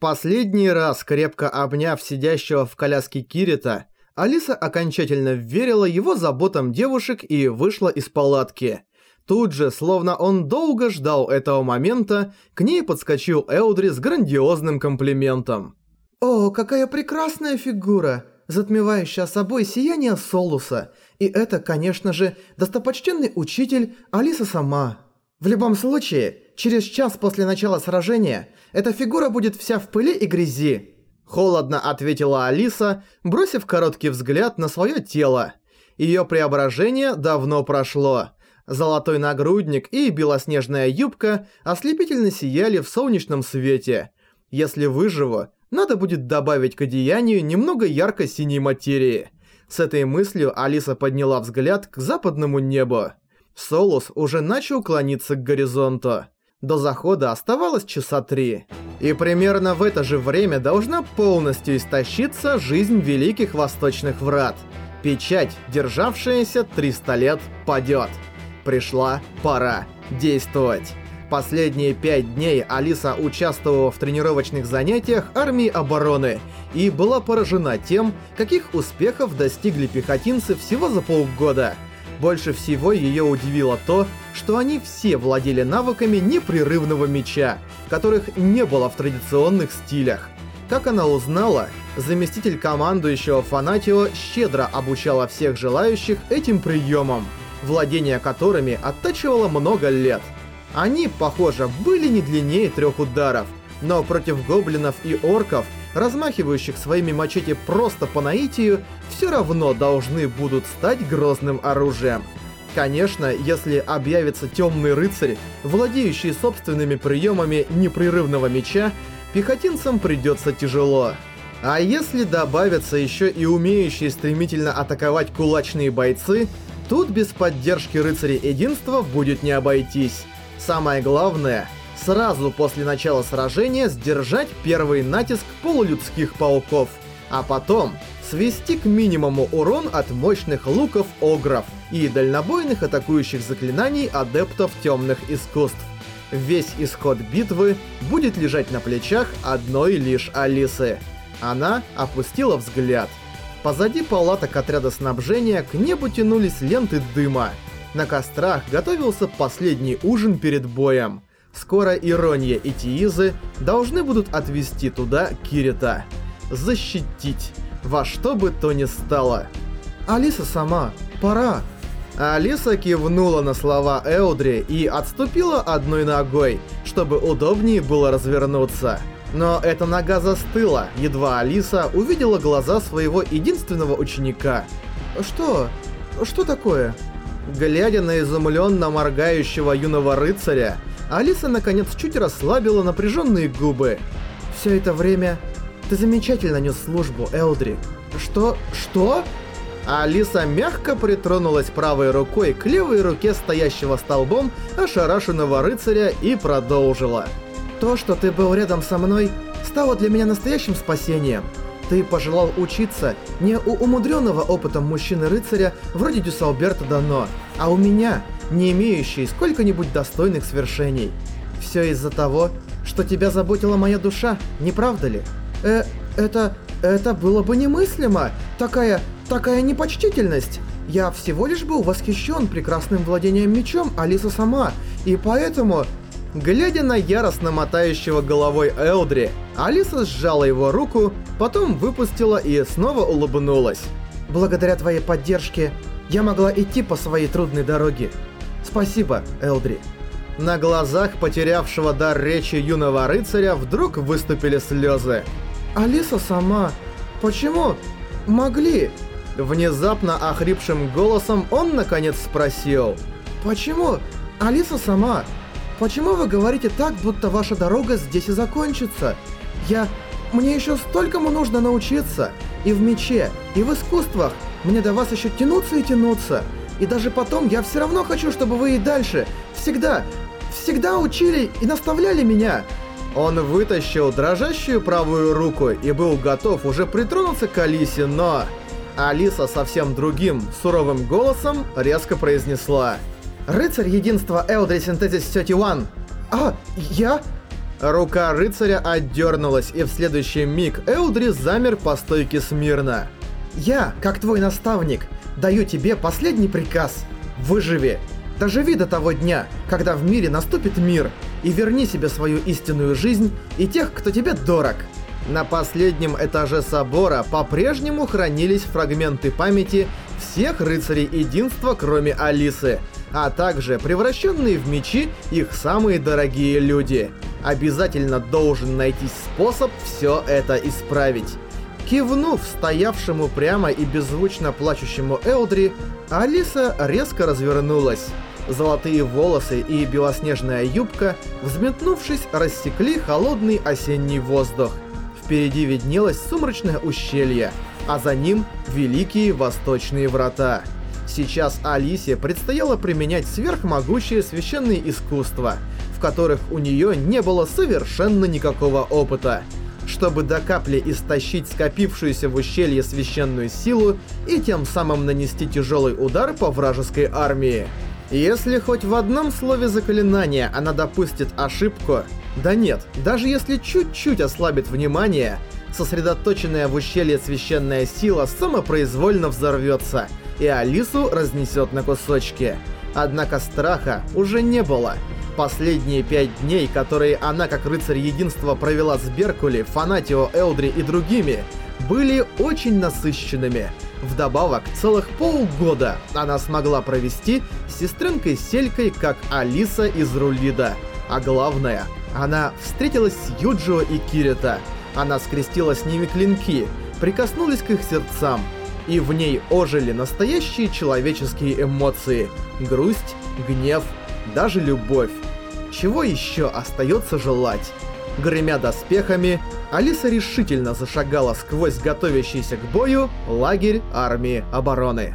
последний раз, крепко обняв сидящего в коляске Кирита, Алиса окончательно верила его заботам девушек и вышла из палатки. Тут же, словно он долго ждал этого момента, к ней подскочил Элдри с грандиозным комплиментом. «О, какая прекрасная фигура, затмевающая собой сияние Солуса. И это, конечно же, достопочтенный учитель Алиса сама. В любом случае, через час после начала сражения эта фигура будет вся в пыли и грязи». Холодно ответила Алиса, бросив короткий взгляд на свое тело. Ее преображение давно прошло. Золотой нагрудник и белоснежная юбка ослепительно сияли в солнечном свете. Если выживу, надо будет добавить к одеянию немного ярко-синей материи. С этой мыслью Алиса подняла взгляд к западному небу. Солус уже начал клониться к горизонту. До захода оставалось часа три. И примерно в это же время должна полностью истощиться жизнь Великих Восточных Врат. Печать, державшаяся 300 лет, падет пришла пора действовать. Последние пять дней Алиса участвовала в тренировочных занятиях армии обороны и была поражена тем, каких успехов достигли пехотинцы всего за полгода. Больше всего ее удивило то, что они все владели навыками непрерывного меча, которых не было в традиционных стилях. Как она узнала, заместитель командующего Фанатио щедро обучала всех желающих этим приемам – владение которыми оттачивало много лет. Они, похоже, были не длиннее трех ударов, но против гоблинов и орков, размахивающих своими мачете просто по наитию, все равно должны будут стать грозным оружием. Конечно, если объявится темный рыцарь, владеющий собственными приемами непрерывного меча, пехотинцам придется тяжело. А если добавятся еще и умеющие стремительно атаковать кулачные бойцы, Тут без поддержки рыцарей единства будет не обойтись. Самое главное, сразу после начала сражения сдержать первый натиск полулюдских пауков, а потом свести к минимуму урон от мощных луков огров и дальнобойных атакующих заклинаний адептов темных искусств. Весь исход битвы будет лежать на плечах одной лишь Алисы. Она опустила взгляд. Позади палаток отряда снабжения к небу тянулись ленты дыма. На кострах готовился последний ужин перед боем. Скоро Ирония и Тиизы должны будут отвезти туда Кирита. Защитить. Во что бы то ни стало. «Алиса сама. Пора». Алиса кивнула на слова Элдри и отступила одной ногой, чтобы удобнее было развернуться. Но эта нога застыла, едва Алиса увидела глаза своего единственного ученика. «Что? Что такое?» Глядя на изумленно моргающего юного рыцаря, Алиса наконец чуть расслабила напряженные губы. «Все это время ты замечательно нес службу, Элдри». «Что? Что?» Алиса мягко притронулась правой рукой к левой руке стоящего столбом ошарашенного рыцаря и продолжила. То, что ты был рядом со мной, стало для меня настоящим спасением. Ты пожелал учиться не у умудренного опытом мужчины-рыцаря вроде Дюсалберта Дано, а у меня, не имеющей сколько-нибудь достойных свершений. Все из-за того, что тебя заботила моя душа, не правда ли? Э, это... это было бы немыслимо. Такая... такая непочтительность. Я всего лишь был восхищен прекрасным владением мечом Алиса сама, и поэтому... Глядя на яростно мотающего головой Элдри, Алиса сжала его руку, потом выпустила и снова улыбнулась. «Благодаря твоей поддержке я могла идти по своей трудной дороге. Спасибо, Элдри». На глазах потерявшего дар речи юного рыцаря вдруг выступили слезы. «Алиса сама... Почему? Могли?» Внезапно охрипшим голосом он наконец спросил. «Почему? Алиса сама...» Почему вы говорите так, будто ваша дорога здесь и закончится? Я... Мне еще столькому нужно научиться. И в мече, и в искусствах. Мне до вас еще тянуться и тянуться. И даже потом я все равно хочу, чтобы вы и дальше, всегда, всегда учили и наставляли меня. Он вытащил дрожащую правую руку и был готов уже притронуться к Алисе, но... Алиса совсем другим, суровым голосом резко произнесла... Рыцарь единства Элдри Синтезис 31. А, я? Рука рыцаря отдернулась, и в следующий миг Элдри замер по стойке смирно. «Я, как твой наставник, даю тебе последний приказ. Выживи. Доживи до того дня, когда в мире наступит мир, и верни себе свою истинную жизнь и тех, кто тебе дорог». На последнем этаже собора по-прежнему хранились фрагменты памяти всех рыцарей единства, кроме Алисы, а также превращенные в мечи их самые дорогие люди. Обязательно должен найти способ все это исправить. Кивнув стоявшему прямо и беззвучно плачущему Элдри, Алиса резко развернулась. Золотые волосы и белоснежная юбка, взметнувшись, рассекли холодный осенний воздух. Впереди виднелось сумрачное ущелье, а за ним Великие Восточные Врата. Сейчас Алисе предстояло применять сверхмогущее священное искусство, в которых у нее не было совершенно никакого опыта, чтобы до капли истощить скопившуюся в ущелье священную силу и тем самым нанести тяжелый удар по вражеской армии. Если хоть в одном слове заклинания она допустит ошибку, да нет, даже если чуть-чуть ослабит внимание, сосредоточенная в ущелье священная сила самопроизвольно взорвется, и Алису разнесет на кусочки. Однако страха уже не было. Последние пять дней, которые она как рыцарь единства провела с Беркули, Фанатио, Элдри и другими, были очень насыщенными. Вдобавок, целых полгода она смогла провести с сестренкой Селькой как Алиса из Рулида. А главное, она встретилась с Юджио и Кирита. Она скрестила с ними клинки, прикоснулась к их сердцам. И в ней ожили настоящие человеческие эмоции. Грусть, гнев, даже любовь. Чего еще остается желать? Гремя доспехами, Алиса решительно зашагала сквозь готовящийся к бою лагерь армии обороны.